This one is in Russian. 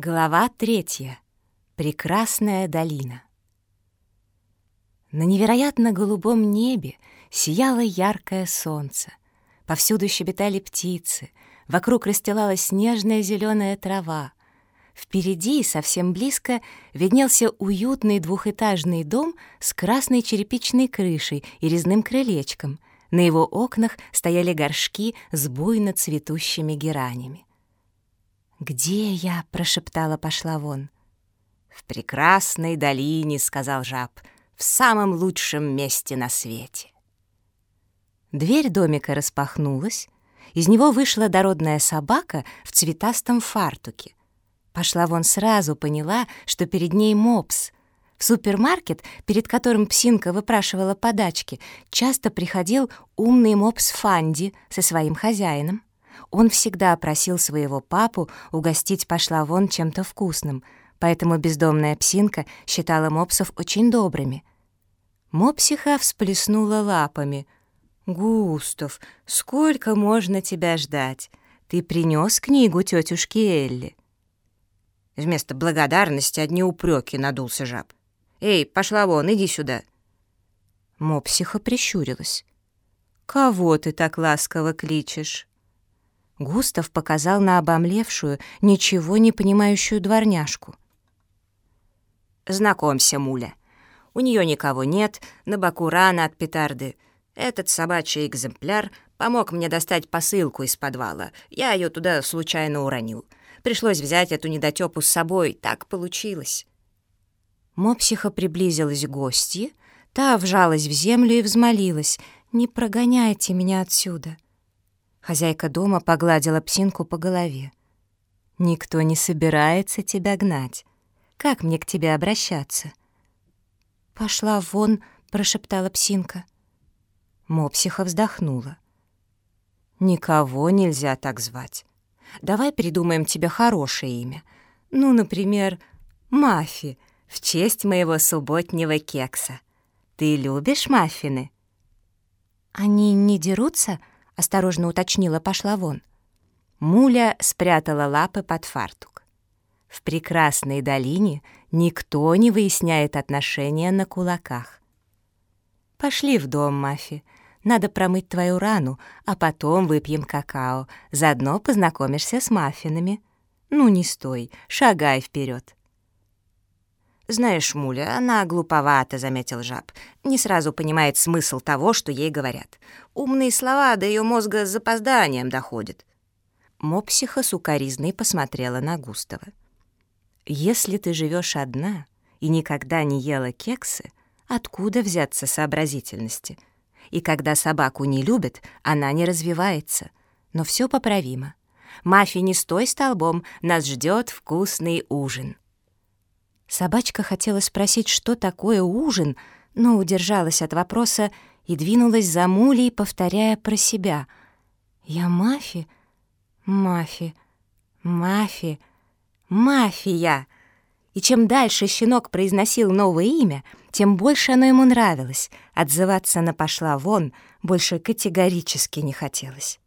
Глава третья. Прекрасная долина. На невероятно голубом небе сияло яркое солнце. Повсюду щебетали птицы, вокруг расстилалась снежная зеленая трава. Впереди, совсем близко, виднелся уютный двухэтажный дом с красной черепичной крышей и резным крылечком. На его окнах стояли горшки с буйно цветущими геранями. «Где я?» — прошептала пошла вон. «В прекрасной долине», — сказал жаб, — «в самом лучшем месте на свете». Дверь домика распахнулась, из него вышла дородная собака в цветастом фартуке. Пошла вон сразу поняла, что перед ней мопс. В супермаркет, перед которым псинка выпрашивала подачки, часто приходил умный мопс Фанди со своим хозяином. Он всегда просил своего папу угостить пошла вон чем-то вкусным, поэтому бездомная псинка считала мопсов очень добрыми. Мопсиха всплеснула лапами. «Густав, сколько можно тебя ждать? Ты принес книгу тетушки Элли?» Вместо благодарности одни упреки надулся жаб. «Эй, пошла вон, иди сюда!» Мопсиха прищурилась. «Кого ты так ласково кличешь?» Густав показал на обомлевшую, ничего не понимающую дворняжку. «Знакомься, Муля. У нее никого нет, на боку рана от петарды. Этот собачий экземпляр помог мне достать посылку из подвала. Я ее туда случайно уронил. Пришлось взять эту недотепу с собой, так получилось». Мопсиха приблизилась к гостье, та вжалась в землю и взмолилась. «Не прогоняйте меня отсюда». Хозяйка дома погладила псинку по голове. «Никто не собирается тебя гнать. Как мне к тебе обращаться?» «Пошла вон», — прошептала псинка. Мопсиха вздохнула. «Никого нельзя так звать. Давай придумаем тебе хорошее имя. Ну, например, Мафи, в честь моего субботнего кекса. Ты любишь маффины?» «Они не дерутся?» Осторожно уточнила, пошла вон. Муля спрятала лапы под фартук. В прекрасной долине никто не выясняет отношения на кулаках. «Пошли в дом, Мафи. Надо промыть твою рану, а потом выпьем какао. Заодно познакомишься с маффинами. Ну, не стой, шагай вперед. «Знаешь, Муля, она глуповата», — заметил жаб. «Не сразу понимает смысл того, что ей говорят. Умные слова до ее мозга с запозданием доходят». Мопсиха сукоризной посмотрела на Густава. «Если ты живешь одна и никогда не ела кексы, откуда взяться сообразительности? И когда собаку не любят, она не развивается. Но все поправимо. Мафи, не стой столбом, нас ждет вкусный ужин». Собачка хотела спросить, что такое ужин, но удержалась от вопроса и двинулась за Мулей, повторяя про себя. «Я Мафи? Мафи? Мафи? Мафия!» И чем дальше щенок произносил новое имя, тем больше оно ему нравилось. Отзываться на «пошла вон» больше категорически не хотелось.